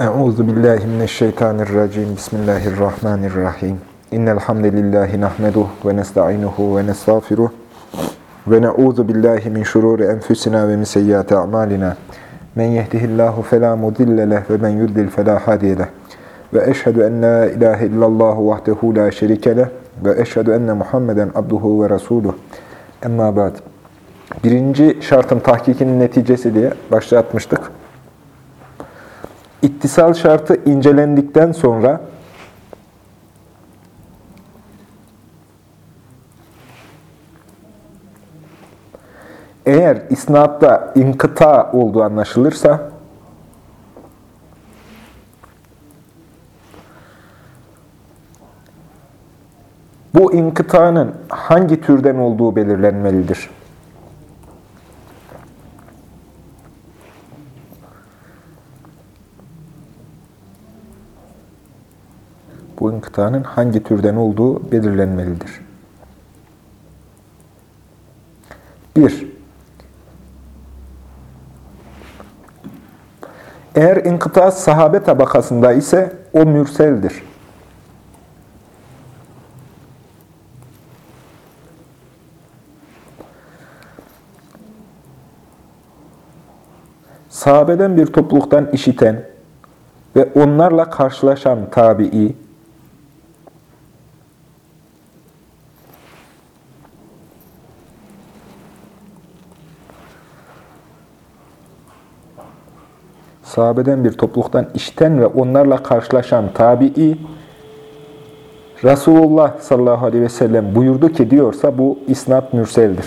Euzu billahi mineşşeytanirracim. Bismillahirrahmanirrahim. İnnel hamdelellahi nahmeduhu ve nestainuhu ve nestağfiruh ve na'uzu billahi min şururi enfusina ve min seyyiati a'malina. Men yehdihillahu fela mudille leh ve men yudlil fela hadiye leh. Ve eşhedü en la ilahe illallah vahdehu la şerike ve eşhedü enne Muhammeden abduhu ve resuluh. Emma ba'd. Birinci şartın tahkikinin neticesi diye başlatmıştık. İttisal şartı incelendikten sonra eğer isnatta inkıta olduğu anlaşılırsa bu inkıtanın hangi türden olduğu belirlenmelidir. Bu inkıtanın hangi türden olduğu belirlenmelidir. 1. Eğer inkıta sahabe tabakasında ise o mürseldir. Sahabeden bir topluluktan işiten ve onlarla karşılaşan tabi'i, sahabeden bir topluluktan işten ve onlarla karşılaşan tabi'i, Resulullah sallallahu aleyhi ve sellem buyurdu ki diyorsa bu isnat mürseldir.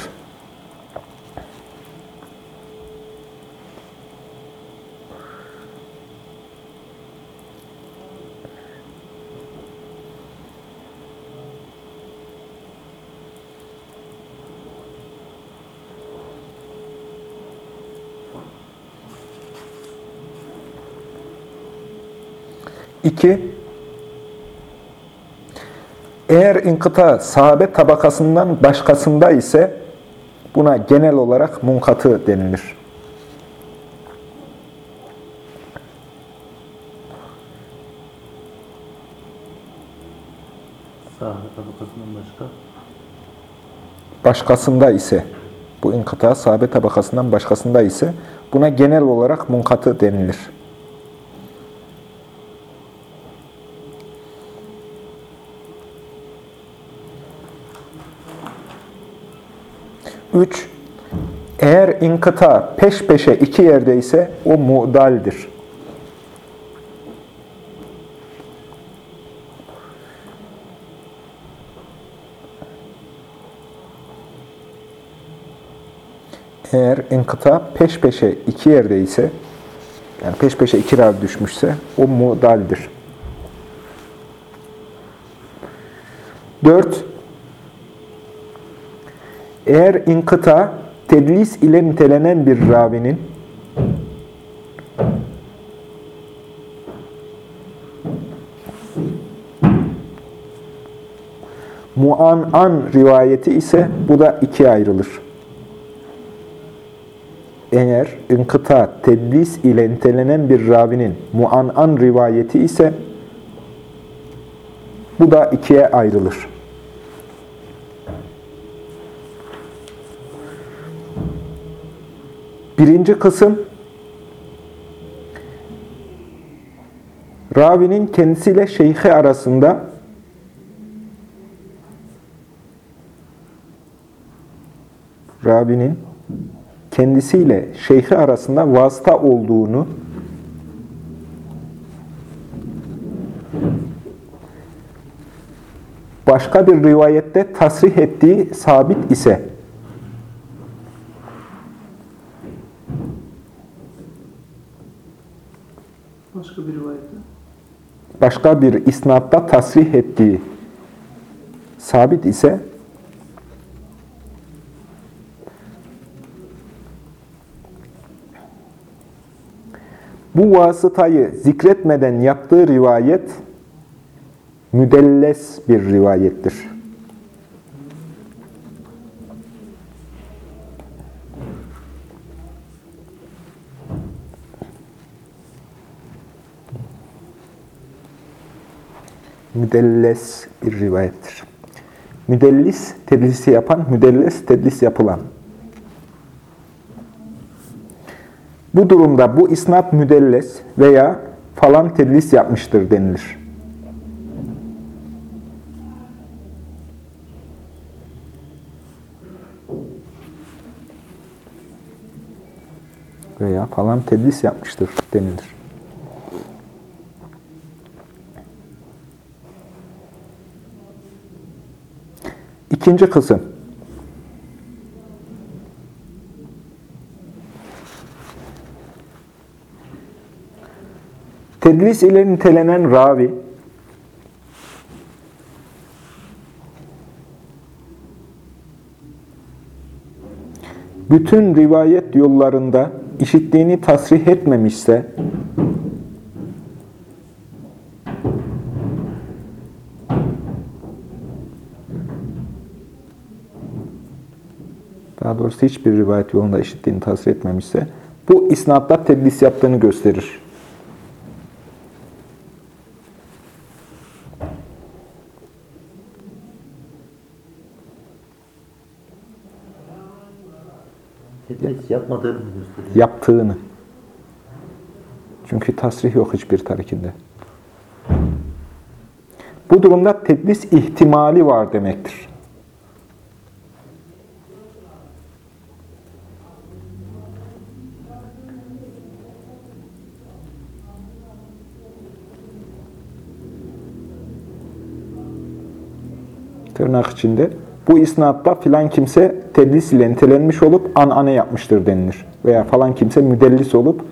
İki, eğer inkıta sahabe tabakasından başkasında ise buna genel olarak munkatı denilir. Sahabe tabakasından başka? Başkasında ise, bu inkıta sahabe tabakasından başkasında ise buna genel olarak munkatı denilir. 3. Eğer inkıta peş peşe iki yerdeyse o mu'daldir. Eğer inkıta peş peşe iki yerdeyse, yani peş peşe iki rav düşmüşse o mu'daldir. 4. Eğer inkıta tedlis ile nitelenen bir ravinin muan'an rivayeti ise bu da ikiye ayrılır. Eğer inkıta tedlis ile nitelenen bir ravinin muan'an rivayeti ise bu da ikiye ayrılır. Birinci kısım, ravinin kendisiyle şeyhi arasında ravinin kendisiyle şeyhi arasında vasıta olduğunu başka bir rivayette tasrih ettiği sabit ise Başka bir rivayette. başka bir isnatta tasrih ettiği sabit ise bu vasıtayı zikretmeden yaptığı rivayet müdelles bir rivayettir. Müdelles bir rivayettir. Müdellis, tedlisi yapan, müdelles, tedlis yapılan. Bu durumda bu isnat müdelles veya falan tedlis yapmıştır denilir. Veya falan tedlis yapmıştır denilir. İkinci kısım. Tedlis ile nitelenen ravi, bütün rivayet yollarında işittiğini tasrih etmemişse, doğrusu hiçbir rivayet yolunda işittiğini tasrih etmemişse, bu isnatta tedlis yaptığını gösterir. Tedlis yapmadığını gösteriyor? yaptığını. Çünkü tasrih yok hiçbir tarikinde. Bu durumda tedlis ihtimali var demektir. Tırnak içinde bu isnatta filan kimse tedlis ile nitelenmiş olup anane yapmıştır denilir. Veya falan kimse müdellis olup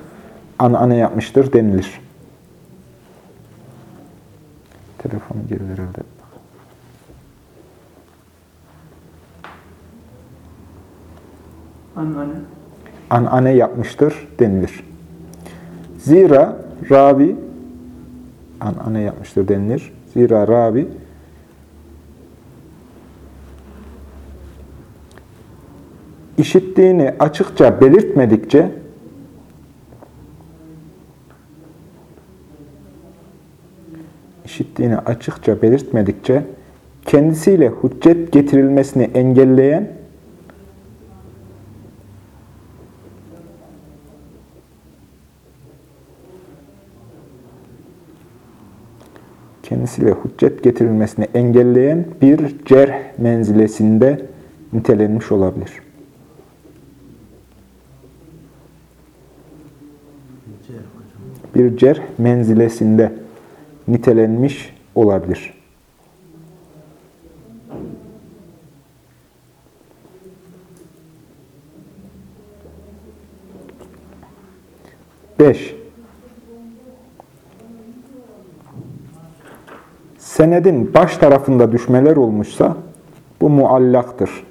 anane yapmıştır denilir. Telefonu gelir herhalde. Anneanne. Anane yapmıştır denilir. Zira ravi anane yapmıştır denilir. Zira ravi işittiğini açıkça belirtmedikçe işittiğini açıkça belirtmedikçe kendisiyle hüccet getirilmesini engelleyen kendisiyle hüccet getirilmesini engelleyen bir cerh menzilesinde nitelenmiş olabilir. Bir cerh menzilesinde nitelenmiş olabilir. Beş. Senedin baş tarafında düşmeler olmuşsa bu muallaktır.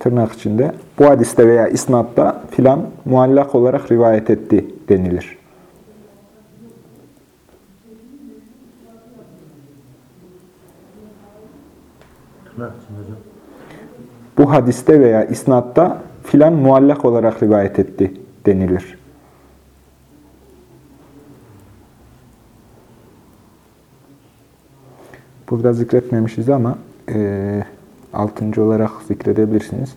Tırnak içinde bu hadiste veya isnatta filan muallak olarak rivayet etti denilir. Bu hadiste veya isnatta filan muallak olarak rivayet etti denilir. Burada zikretmemişiz ama e, altıncı olarak zikredebilirsiniz.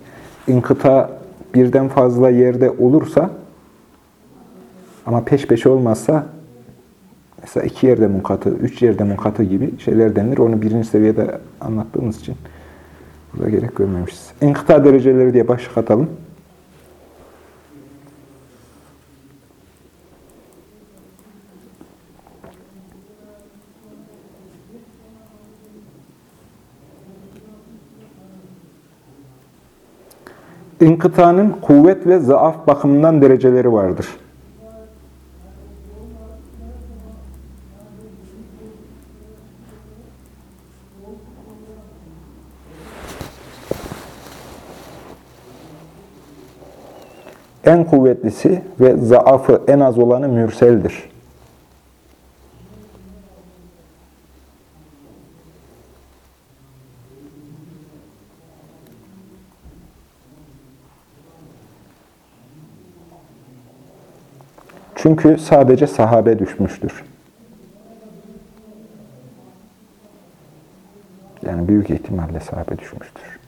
İnkıta birden fazla yerde olursa ama peş peşe olmazsa mesela iki yerde munkatı, üç yerde munkatı gibi şeyler denilir. Onu birinci seviyede anlattığımız için burada gerek görmemişiz. İnkıta dereceleri diye başlık atalım. İnkıtanın kuvvet ve zaaf bakımından dereceleri vardır. En kuvvetlisi ve zaafı en az olanı mürseldir. Çünkü sadece sahabe düşmüştür. Yani büyük ihtimalle sahabe düşmüştür.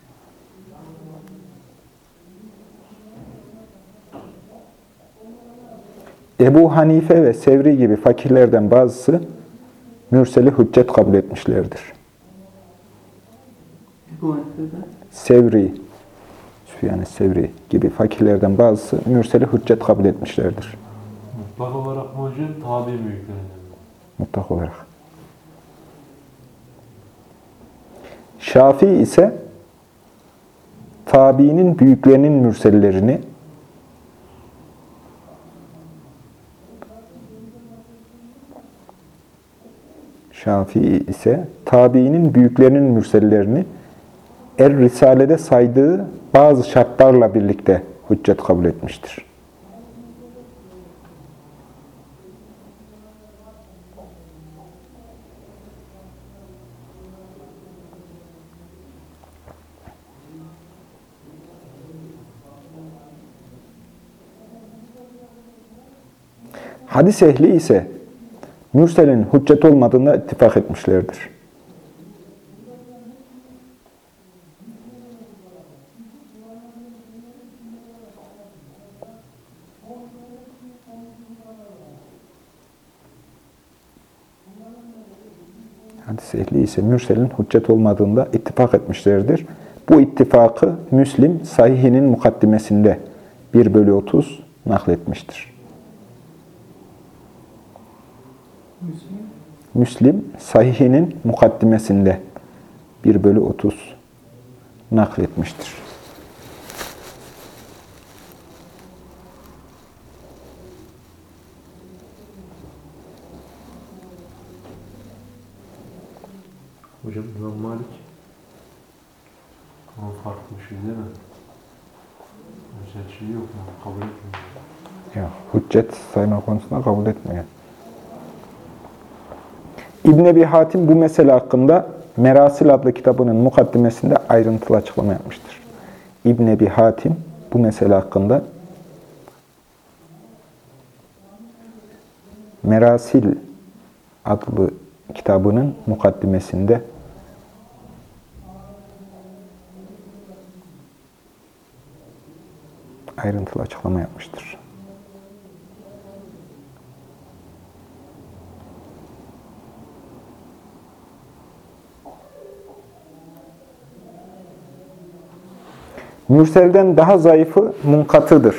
Ebu Hanife ve Sevri gibi fakirlerden bazısı mürseli hüccet kabul etmişlerdir. Sevri, Süfyan-ı Sevri gibi fakirlerden bazısı mürseli hüccet kabul etmişlerdir. Hocam tabi büyüklerinden mi? Mutlak olarak. Şafii ise tabiinin büyüklerinin mürsellerini Şafii ise tabiinin büyüklerinin mürsellerini Er Risale'de saydığı bazı şartlarla birlikte hüccet kabul etmiştir. Hadis ehli ise mürselin hüccet olmadığına ittifak etmişlerdir. Hadis ehli ise mürselin hüccet olmadığında ittifak etmişlerdir. Bu ittifakı Müslim sahihinin mukaddimesinde 1 bölü 30 nakletmiştir. Müslim sahihinin mukaddimesinde 1 bölü 30 nakletmiştir. Hocam İmam Malik Ama farklı bir şey değil mi? Özel şey yok mu? Kabul etmiyor. Ya, hüccet sayma konusunda kabul etmiyor. İbn Ebi Hatim bu mesele hakkında Merasil adlı kitabının mukaddimesinde ayrıntılı açıklama yapmıştır. İbn Ebi Hatim bu mesele hakkında Merasil adlı kitabının mukaddimesinde ayrıntılı açıklama yapmıştır. Mürselden daha zayıfı munkatıdır.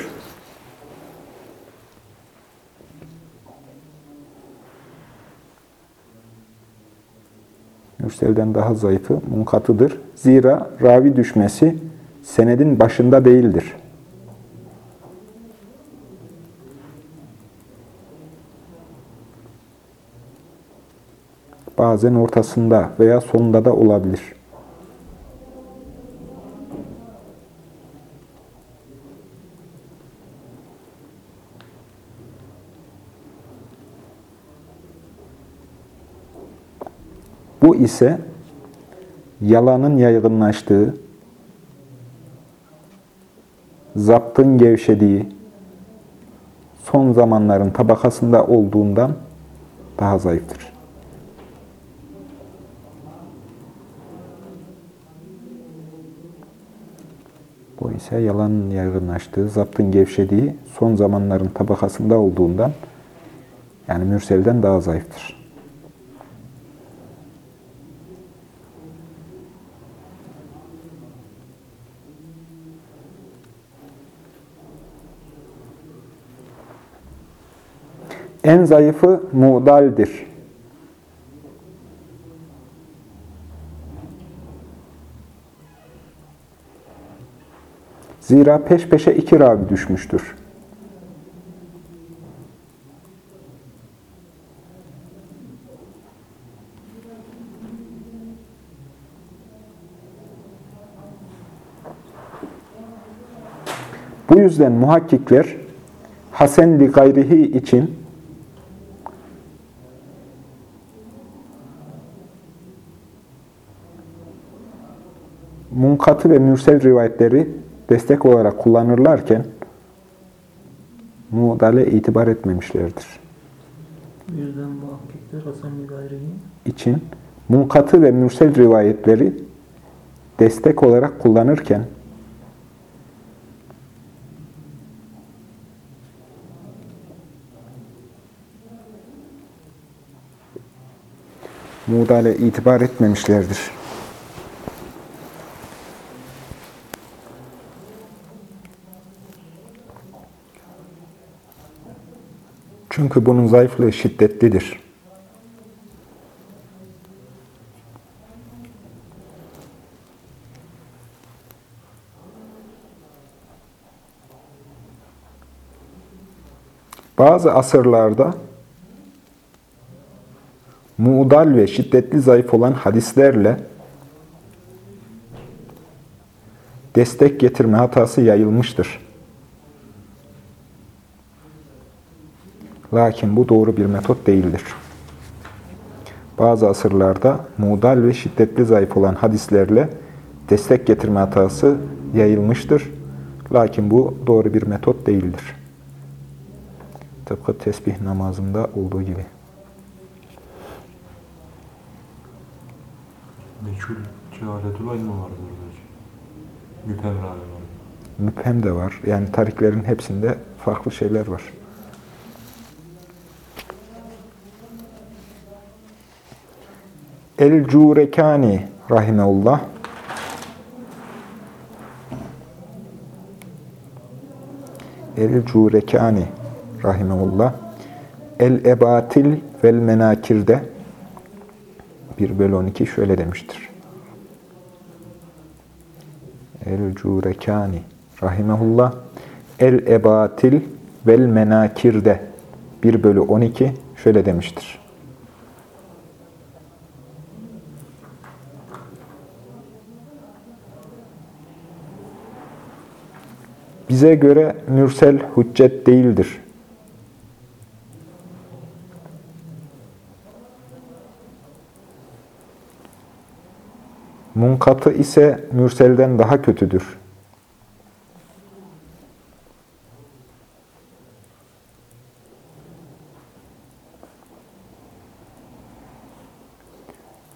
Mürselden daha zayıfı munkatıdır. Zira ravi düşmesi senedin başında değildir. Bazen ortasında veya sonunda da olabilir. Bu ise yalanın yaygınlaştığı, zaptın gevşediği, son zamanların tabakasında olduğundan daha zayıftır. Bu ise yalanın yaygınlaştığı, zaptın gevşediği, son zamanların tabakasında olduğundan, yani mürselden daha zayıftır. En zayıfı muğdaldir. Zira peş peşe iki ravi düşmüştür. Bu yüzden muhakkikler Hasen li gayrihi için munkatı ve mürsel rivayetleri destek olarak kullanırlarken muğdale itibar etmemişlerdir. Yüzden bu için munkatı ve mürsel rivayetleri destek olarak kullanırken muğdale itibar etmemişlerdir. Çünkü bunun zayıflığı şiddetlidir. Bazı asırlarda muğdal ve şiddetli zayıf olan hadislerle destek getirme hatası yayılmıştır. Lakin bu doğru bir metot değildir. Bazı asırlarda muğdal ve şiddetli zayıf olan hadislerle destek getirme hatası yayılmıştır. Lakin bu doğru bir metot değildir. Tıpkı tesbih namazında olduğu gibi. Meçhul cehaletül ilmi vardır hocam. Müphem var. Müphem de var. Yani tariklerin hepsinde farklı şeyler var. El-Curekani rahimeullah El-Curekani rahimeullah El-Ebatil vel Menakir'de 1 bölü 12 şöyle demiştir. El-Curekani rahimehullah El-Ebatil vel Menakir'de 1 bölü 12 şöyle demiştir. Bize göre mürsel hüccet değildir. Munkatı ise mürselden daha kötüdür.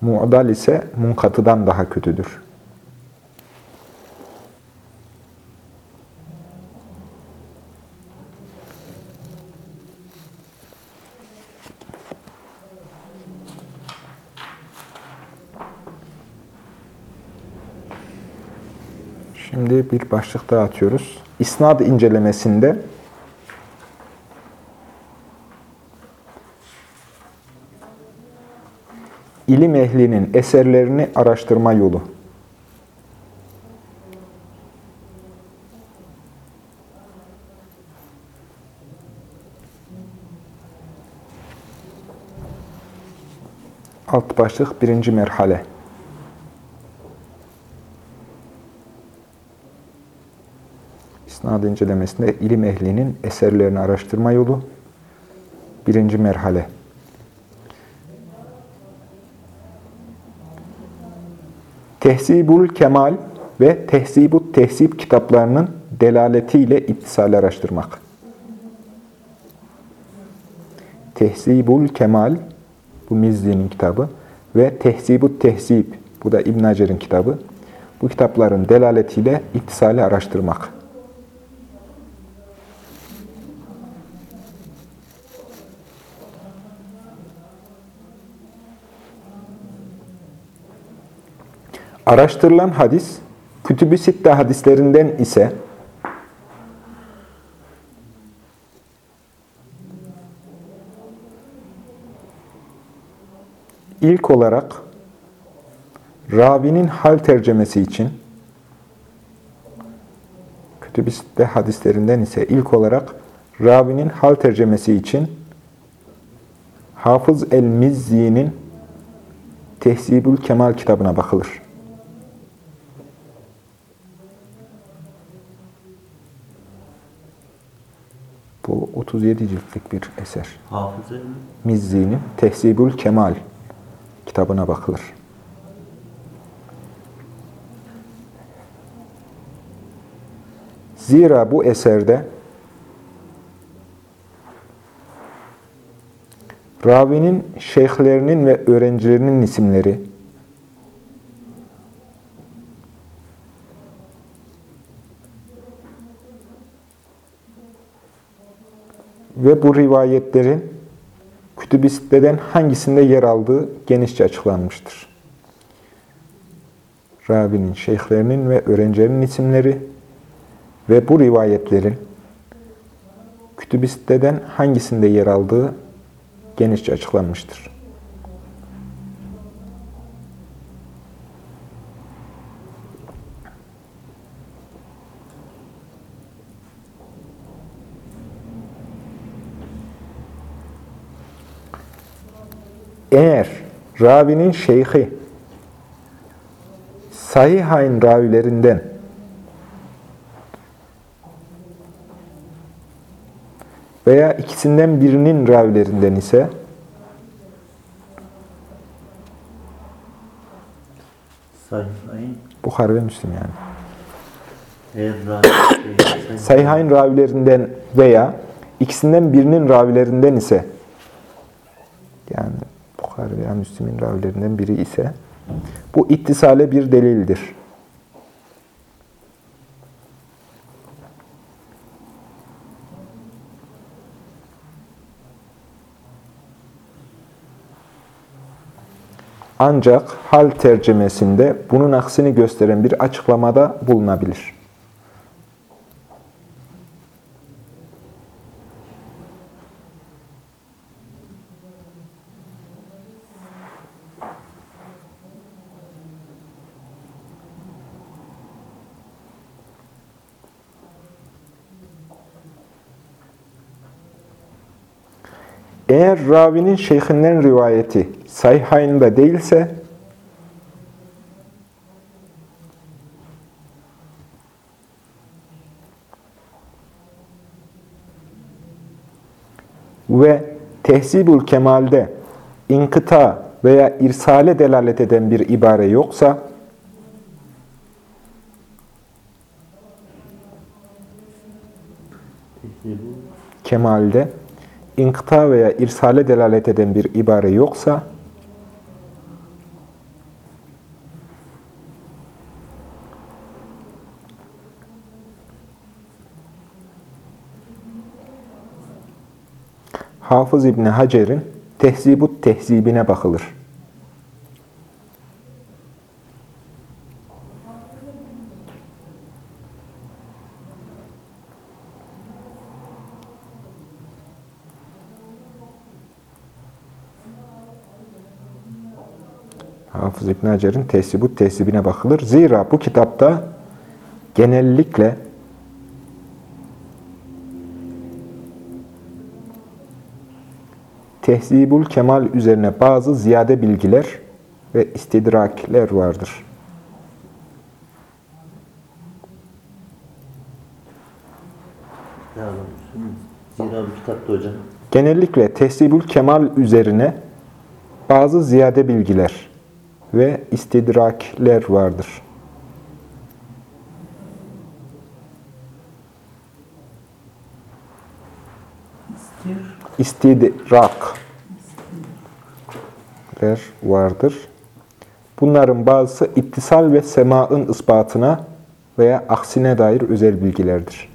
Mu'dal ise munkatıdan daha kötüdür. Şimdi bir başlık daha atıyoruz. İsnad incelemesinde ilim ehlinin eserlerini araştırma yolu. Alt başlık birinci merhale. İsnad incelemesinde ilim ehlinin eserlerini araştırma yolu birinci merhale. Tehzibul Kemal ve Tehzibut Tehzib kitaplarının delaletiyle ittisali araştırmak. Tehzibul Kemal, bu Mizzi'nin kitabı ve Tehzibut Tehzib, bu da İbn Hacer'in kitabı. Bu kitapların delaletiyle ittisali araştırmak. Araştırılan hadis, Kütüb-i Sitte hadislerinden ise ilk olarak ravinin hal tercemesi için Kütüb-i Sitte hadislerinden ise ilk olarak ravinin hal tercemesi için Hafız el-Mizzi'nin Tehzibül Kemal kitabına bakılır. 37 ciltlik bir eser. Hafız Mizzi'nin Tehzibül Kemal kitabına bakılır. Zira bu eserde Ravinin şeyhlerinin ve öğrencilerinin isimleri, ve bu rivayetlerin kütüb-i hangisinde yer aldığı genişçe açıklanmıştır. Ravinin, şeyhlerinin ve öğrencilerinin isimleri ve bu rivayetlerin kütüb-i hangisinde yer aldığı genişçe açıklanmıştır. Eğer ravinin şeyhi sahihayn ravilerinden veya ikisinden birinin ravilerinden ise Sayfayı Bukhari ve Müslim yani. eğer rahat Sahihayn ravilerinden veya ikisinden birinin ravilerinden ise Bukhari veya Müslim'in ravilerinden biri ise bu ittisale bir delildir. Ancak hal tercümesinde bunun aksini gösteren bir açıklamada bulunabilir. Eğer ravinin şeyhinden rivayeti sayhaynda değilse ve Tehzibül Kemal'de inkıta veya irsale delalet eden bir ibare yoksa Kemal'de inkıta veya irsale delalet eden bir ibare yoksa Hafız İbni Hacer'in Tehzibut Tehzibine bakılır. Hafız İbn Hacer'in Tehzibut Tehzibine bakılır. Zira bu kitapta genellikle Tehzibul Kemal üzerine bazı ziyade bilgiler ve istidrakler vardır. Zira bu kitapta hocam Genellikle Tehzibul Kemal üzerine bazı ziyade bilgiler ve istidrakler vardır. istidrakler vardır. Bunların bazısı ittisal ve semaın ispatına veya aksine dair özel bilgilerdir.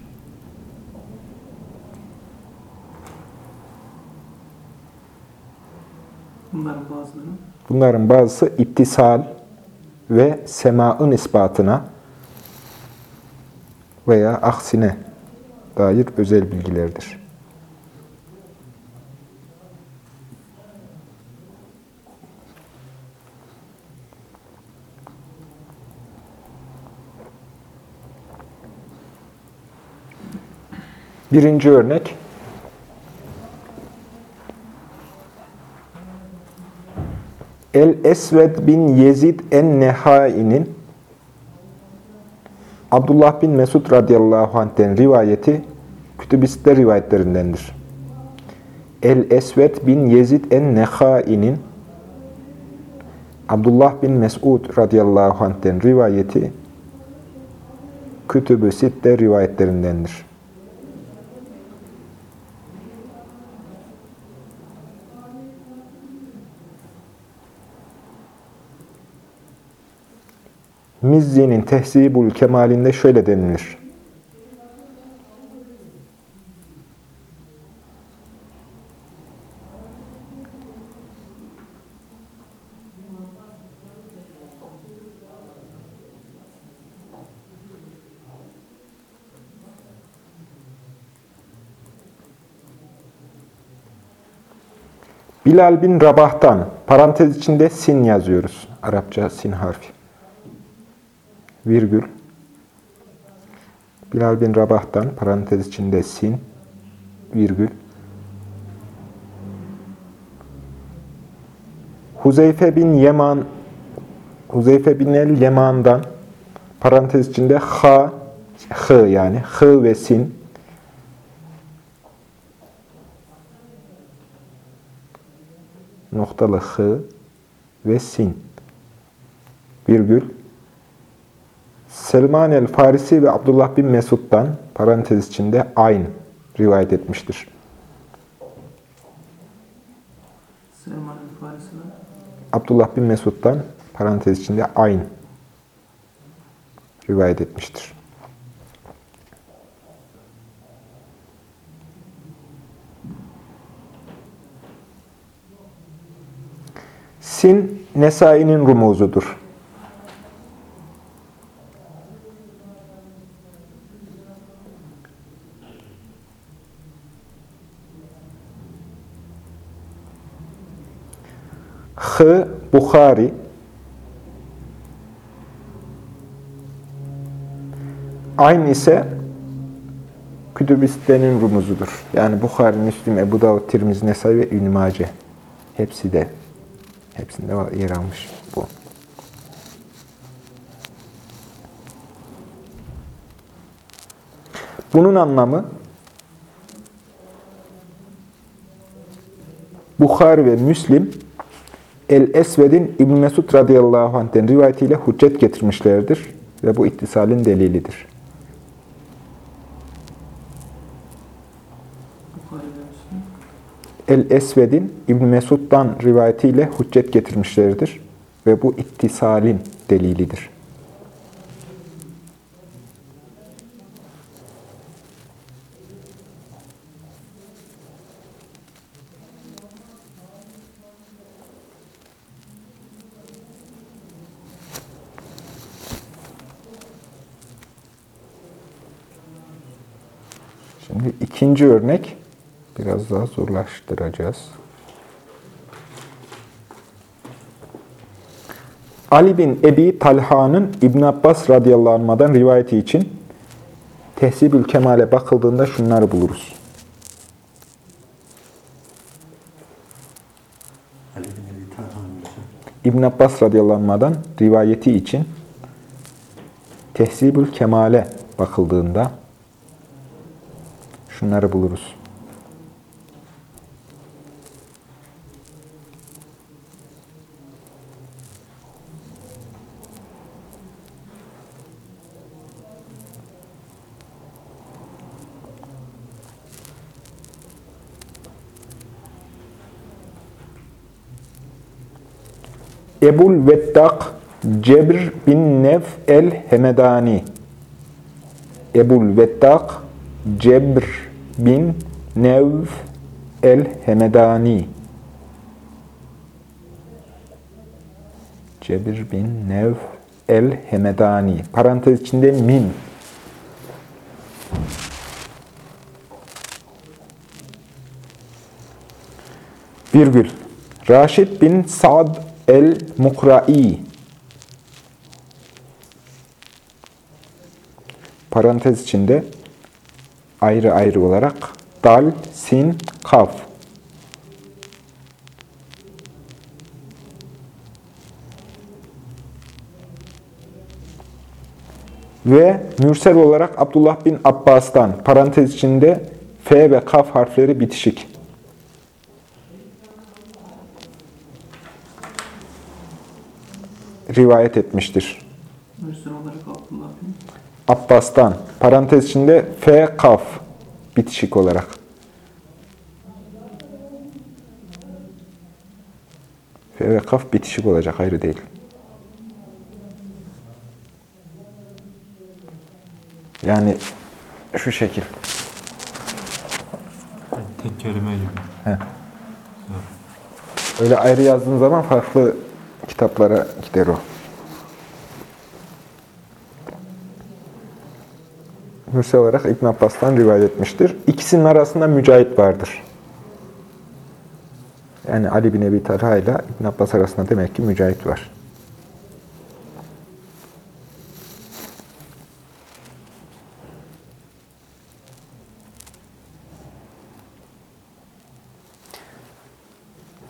bunların bazılarını Bunların bazısı ittisal ve semaın ispatına veya aksine dair özel bilgilerdir. Birinci örnek El-Esved bin Yezid en-Nehai'nin Abdullah bin Mesud radıyallahu anh'ten rivayeti kütüb-i rivayetlerindendir. El-Esved bin Yezid en-Nehai'nin Abdullah bin Mesud radıyallahu anh'ten rivayeti kütüb-i sitte rivayetlerindendir. Mizzi'nin Tehzibul Kemalinde şöyle denilir. Bilal bin Rabah'tan parantez içinde sin yazıyoruz. Arapça sin harfi. Virgül. Bilal bin Rabah'tan parantez içinde sin virgül. Huzeyfe bin Yeman Huzeyfe bin el Yeman'dan parantez içinde ha hı yani hı ve sin noktalı hı ve sin virgül Selman el-Farisi ve Abdullah bin Mesud'dan parantez içinde ayn rivayet etmiştir. Selman el-Farisi ve Abdullah bin Mesud'dan parantez içinde ayn rivayet etmiştir. Sin, Nesai'nin rumuzudur. H. Bukhari Ayn ise kütübistenin rumuzudur. Yani Bukhari, Müslim, Ebu Davud, Tirmizi, Nesai ve İbn-i. Hepsi de, hepsinde yer almış bu. Bunun anlamı Bukhari ve Müslim El-Esved'in İbn Mesud radıyallahu anh'ten rivayetiyle hüccet getirmişlerdir ve bu ittisalin delilidir. El-Esved'in İbn Mesud'dan rivayetiyle hüccet getirmişlerdir ve bu ittisalin delilidir. Şimdi ikinci örnek biraz daha zorlaştıracağız. Ali bin Ebi Talha'nın İbn Abbas radıyallahu rivayeti için Tehsibül Kemal'e bakıldığında şunları buluruz. İbn Abbas radıyallahu rivayeti için Tehsibül Kemal'e bakıldığında şunları buluruz. Ebul Veddak Cebr bin Nev el-Hemedani Ebul Veddak Cebr bin Nev el-Hemedani Cebir bin Nev el-Hemedani parantez içinde min. Virgül. Raşid bin Sa'd el-Mukrai. Parantez içinde ayrı ayrı olarak dal, sin, kaf. Ve mürsel olarak Abdullah bin Abbas'tan parantez içinde F ve kaf harfleri bitişik. rivayet etmiştir. Mürsel olarak Abdullah bin Abbas'tan parantez içinde F kaf bitişik olarak. F ve kaf bitişik olacak ayrı değil. Yani şu şekil. Tek kelime gibi. He. Öyle ayrı yazdığın zaman farklı kitaplara gider o. Mürsel olarak İbn Abbas'tan rivayet etmiştir. İkisinin arasında mücahit vardır. Yani Ali bin Ebi Talha ile İbn Abbas arasında demek ki mücahit var.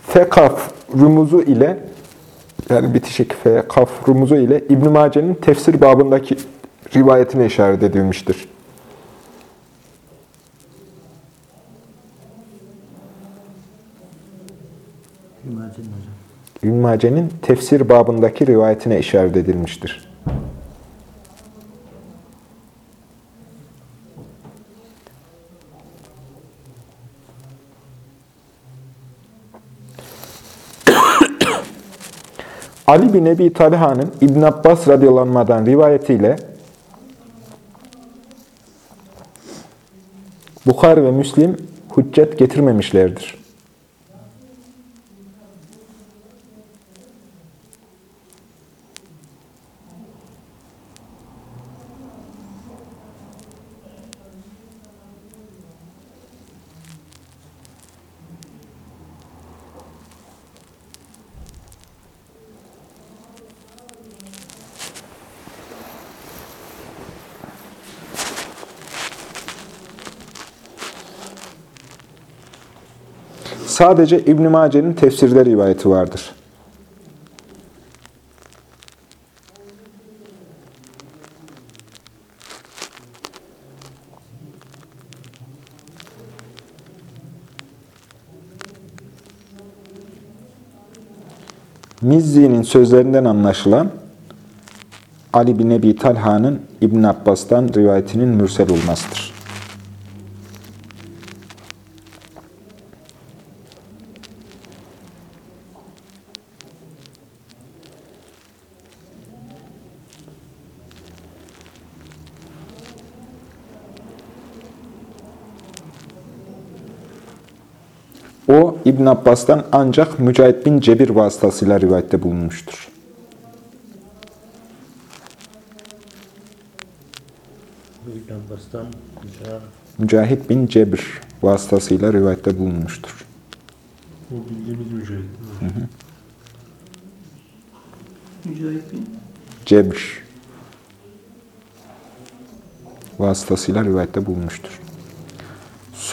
Fekaf rumuzu ile yani bitişik fekaf rumuzu ile İbn Mace'nin tefsir babındaki rivayetine işaret edilmiştir. Hümacin hocam. İbn Mace'nin tefsir babındaki rivayetine işaret edilmiştir. Ali bin Ebi Talha'nın İbn Abbas radıyallahu rivayetiyle Bukhari ve Müslim hüccet getirmemişlerdir. Sadece İbn Mace'nin tefsirde rivayeti vardır. Mizzi'nin sözlerinden anlaşılan Ali bin Ebi Talha'nın İbn Abbas'tan rivayetinin mürsel olmasıdır. O İbn Abbas'tan ancak Mücahit bin Cebir vasıtasıyla rivayette bulunmuştur. Bu İbn Abbas'tan Mücahit bin Cebir vasıtasıyla rivayette bulunmuştur. Bu bildiğimiz mücahit. Mücahit bin Cebir vasıtasıyla rivayette bulunmuştur.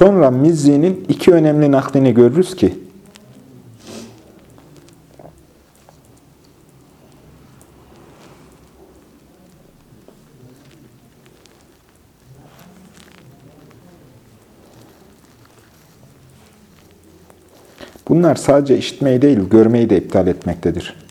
Sonra Mizzi'nin iki önemli naklini görürüz ki, bunlar sadece işitmeyi değil, görmeyi de iptal etmektedir.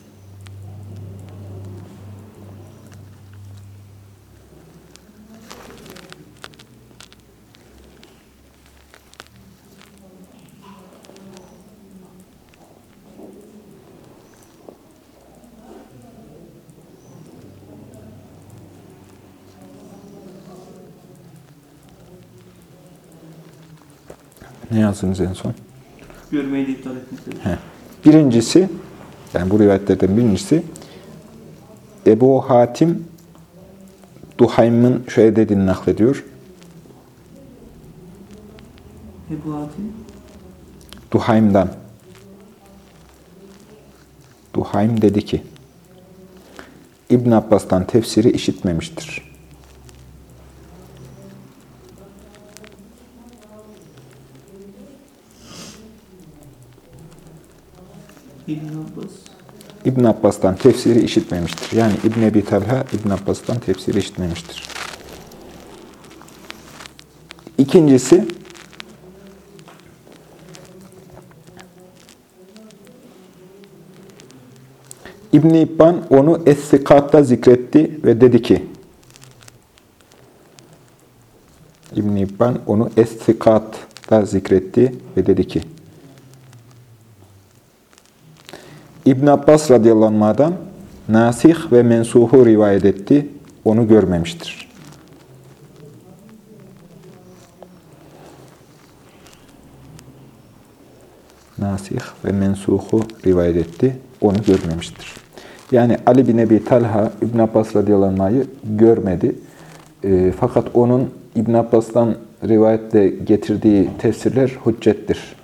Ne yazdınız en son? görmeyi de iptal. He. Birincisi, yani bu rivayetlerden birincisi, Ebu Hatim Duhaym'ın şöyle dediğini naklediyor. Ebu Hatim Duhaym'dan. Duhaym dedi ki, İbn Abbas'tan tefsiri işitmemiştir. İbn Abbas İbn Abbas'tan tefsiri işitmemiştir. Yani İbn Ebi Talha İbn Abbas'tan tefsiri işitmemiştir. İkincisi İbn İbban onu Es-Sikat'ta zikretti ve dedi ki İbn İbban onu Es-Sikat'ta zikretti ve dedi ki İbn Abbas radıyallahu nasih ve mensuhu rivayet etti. Onu görmemiştir. Nasih ve mensuhu rivayet etti. Onu görmemiştir. Yani Ali bin Ebi Talha İbn Abbas radıyallahu görmedi. E, fakat onun İbn Abbas'tan rivayette getirdiği tefsirler hüccettir.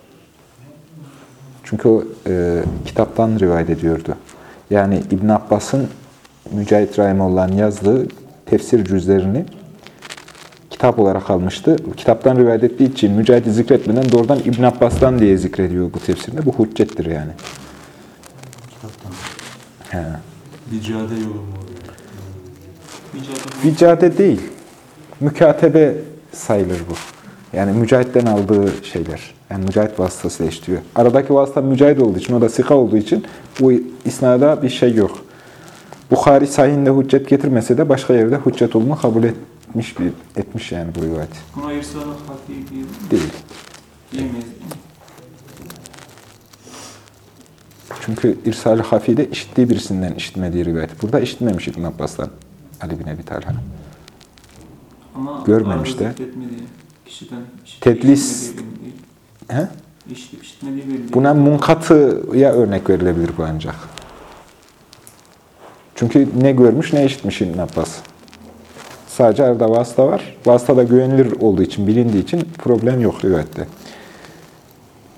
Çünkü o e, kitaptan rivayet ediyordu. Yani İbn Abbas'ın Mücahit Rahimullah'ın yazdığı tefsir cüzlerini kitap olarak almıştı. Kitaptan rivayet ettiği için Mücahit'i zikretmeden doğrudan İbn Abbas'tan diye zikrediyor bu tefsirde. Bu hüccettir yani. Kitaptan. He. Vicade yolu mu oluyor? Vicade değil. Mükatebe sayılır bu. Yani Mücahit'ten aldığı şeyler. Yani Mücahit vasıtasıyla işliyor. Aradaki vasıta Mücahit olduğu için, o da sika olduğu için bu isnada bir şey yok. Bukhari sahihinde hüccet getirmese de başka yerde hüccet olduğunu kabul etmiş bir, etmiş yani bu rivayet. Buna irsal hafi diye Değil. diyemeyiz. Çünkü İrsal-i Hafi'de işittiği birisinden işitmediği rivayet. Burada işitmemiş İbn Abbas'tan Ali bin Ebi Talha. Ama Görmemiş de. zikretmediği Kişiden Tedlis-. He? İşitip işitmediği belli. Buna munkatıya örnek verilebilir bu ancak. Çünkü ne görmüş ne işitmiş İbn Abbas. Sadece arada vasıta var. Vasıta da güvenilir olduğu için, bilindiği için problem yok rivayette.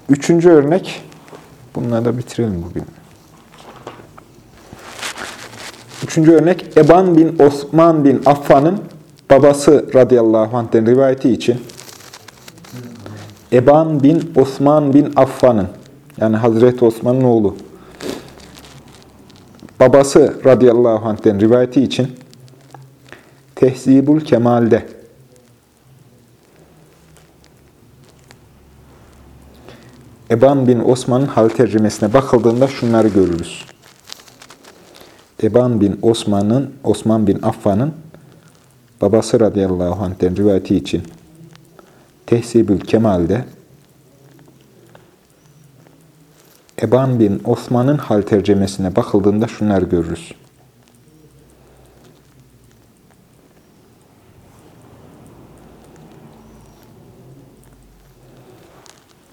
Üçüncü örnek, bununla da bitirelim bugün. Üçüncü örnek, Eban bin Osman bin Affan'ın babası radıyallahu anh'ten rivayeti için Eban bin Osman bin Affan'ın yani Hazreti Osman'ın oğlu babası radıyallahu anh'ten rivayeti için Tehzibul Kemal'de Eban bin Osman'ın hal tercümesine bakıldığında şunları görürüz. Eban bin Osman'ın, Osman bin Affan'ın babası radıyallahu anh'ten rivayeti için Tehzibül Kemal'de Eban bin Osman'ın hal tercemesine bakıldığında şunları görürüz.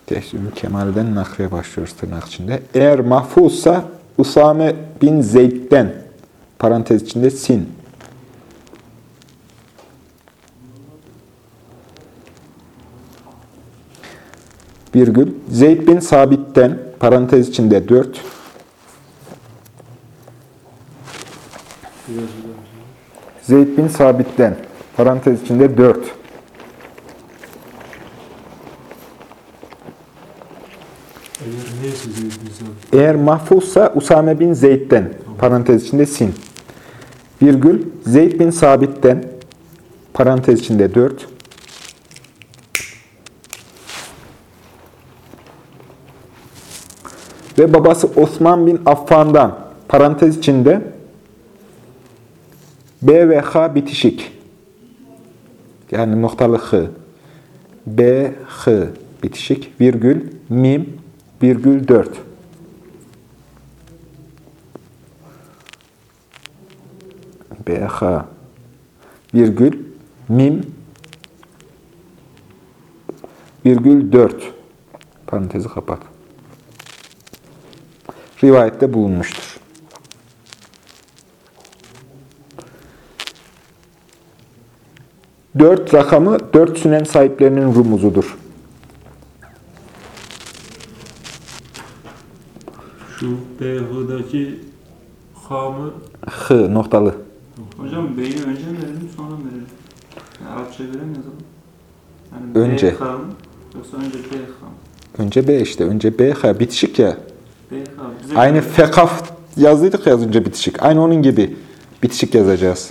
Tehzibül Kemal'den nakliye başlıyoruz tırnak içinde. Eğer mahfuzsa Usame bin Zeyd'den parantez içinde sin virgül Zeyd bin Sabit'ten parantez içinde 4 Zeyd bin Sabit'ten parantez içinde 4 Eğer mahfuzsa Usame bin Zeyd'den parantez içinde sin. Virgül Zeyd bin Sabit'ten parantez içinde 4 ve babası Osman bin Affan'dan parantez içinde B ve H bitişik. Yani noktalı H. B, H bitişik virgül mim virgül 4 B, H virgül mim virgül 4 parantezi kapat rivayette bulunmuştur. Dört rakamı dört sünen sahiplerinin rumuzudur. Şu BH'daki hamı H noktalı. Hocam B'yi önce mi verelim sonra mı verelim? Yani Arapça mi yazalım? Yani Önce. B ham yoksa önce B ham? Önce B işte. Önce B, H bitişik ya. Aynı fekaf yazdıydık ya önce bitişik. Aynı onun gibi bitişik yazacağız.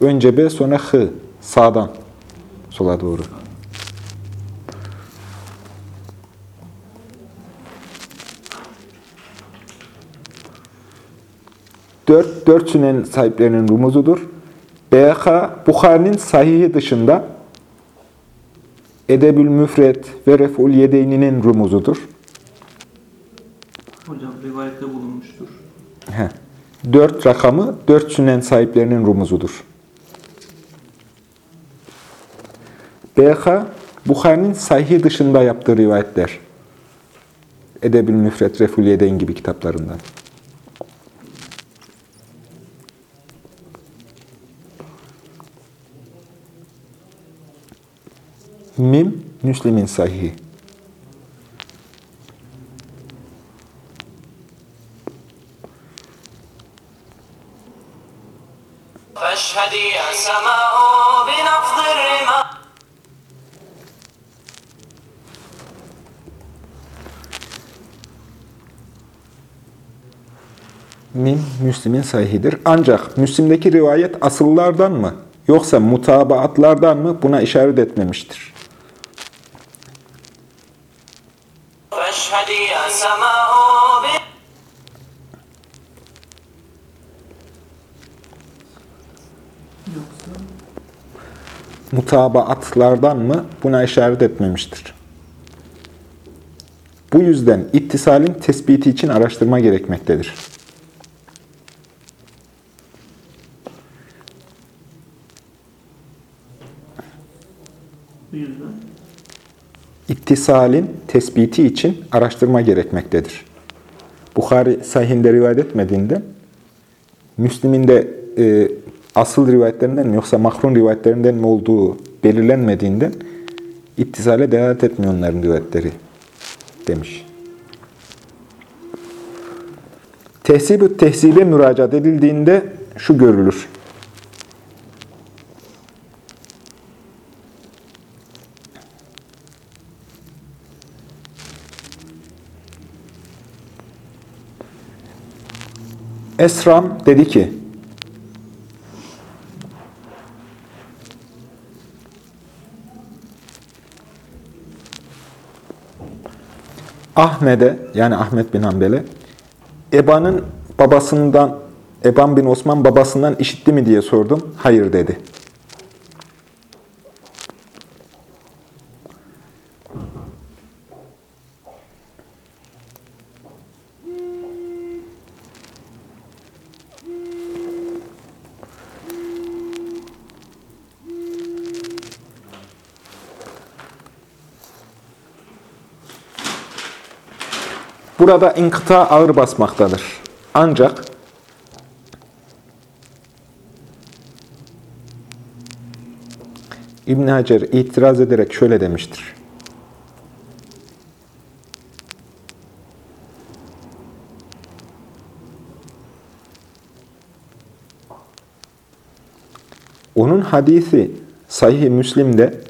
Önce B sonra H. Sağdan. Sola doğru. Dört, dört sünen sahiplerinin rumuzudur. BH, Bukhari'nin sahihi dışında Edebül Müfret ve Ref'ul Yedeyni'nin rumuzudur. Hocam rivayette bulunmuştur. Heh. Dört rakamı dört sünnen sahiplerinin rumuzudur. BH, Bukhari'nin sahih dışında yaptığı rivayetler. Edeb-ül Müfret, Refuliye'den gibi kitaplarından. Mim, Müslim'in sahihi. فاشهدي يا سماء بنفض الرماء Mim, Müslim'in sahihidir. Ancak Müslim'deki rivayet asıllardan mı, yoksa mutabaatlardan mı buna işaret etmemiştir. فاشهدي يا سماء mutabaatlardan mı buna işaret etmemiştir. Bu yüzden ittisalin tespiti için araştırma gerekmektedir. bu yüzden İttisalin tespiti için araştırma gerekmektedir. Bukhari sahihinde rivayet etmediğinde, Müslim'in de e, asıl rivayetlerinden mi yoksa mahrun rivayetlerinden mi olduğu belirlenmediğinden ittisale delalet etmiyor onların rivayetleri demiş. Tehsib-ü tehsibe müracaat edildiğinde şu görülür. Esram dedi ki, Ahmet'e yani Ahmet bin Hanbel'e Eba'nın babasından Eban bin Osman babasından işitti mi diye sordum. Hayır dedi. Burada inkıta ağır basmaktadır. Ancak İbn Hacer itiraz ederek şöyle demiştir. Onun hadisi Sahih-i Müslim'de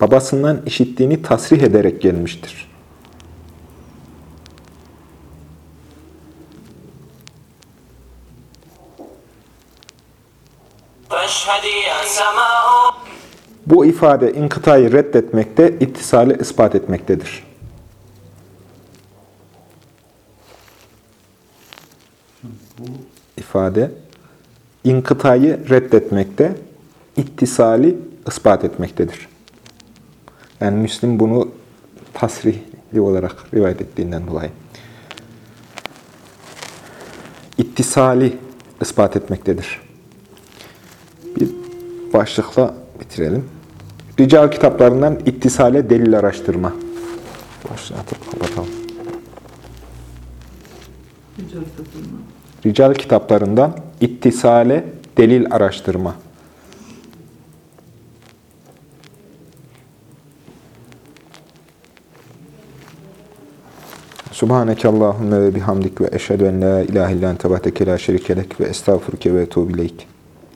babasından işittiğini tasrih ederek gelmiştir. Bu ifade inkıtayı reddetmekte, ittisali ispat etmektedir. İfade inkıtayı reddetmekte, ittisali ispat etmektedir. Yani Müslim bunu tasrihli olarak rivayet ettiğinden dolayı. İttisali ispat etmektedir. Bir başlıkla bitirelim. Rical kitaplarından ittisale delil araştırma. Başlığı atıp kapatalım. Rical kitaplarından ittisale delil araştırma. Subhaneke Allahümme ve bihamdik ve eşhedü en la ilahe illan tebahteke la şerikelek ve estağfurke ve etubu ileyk.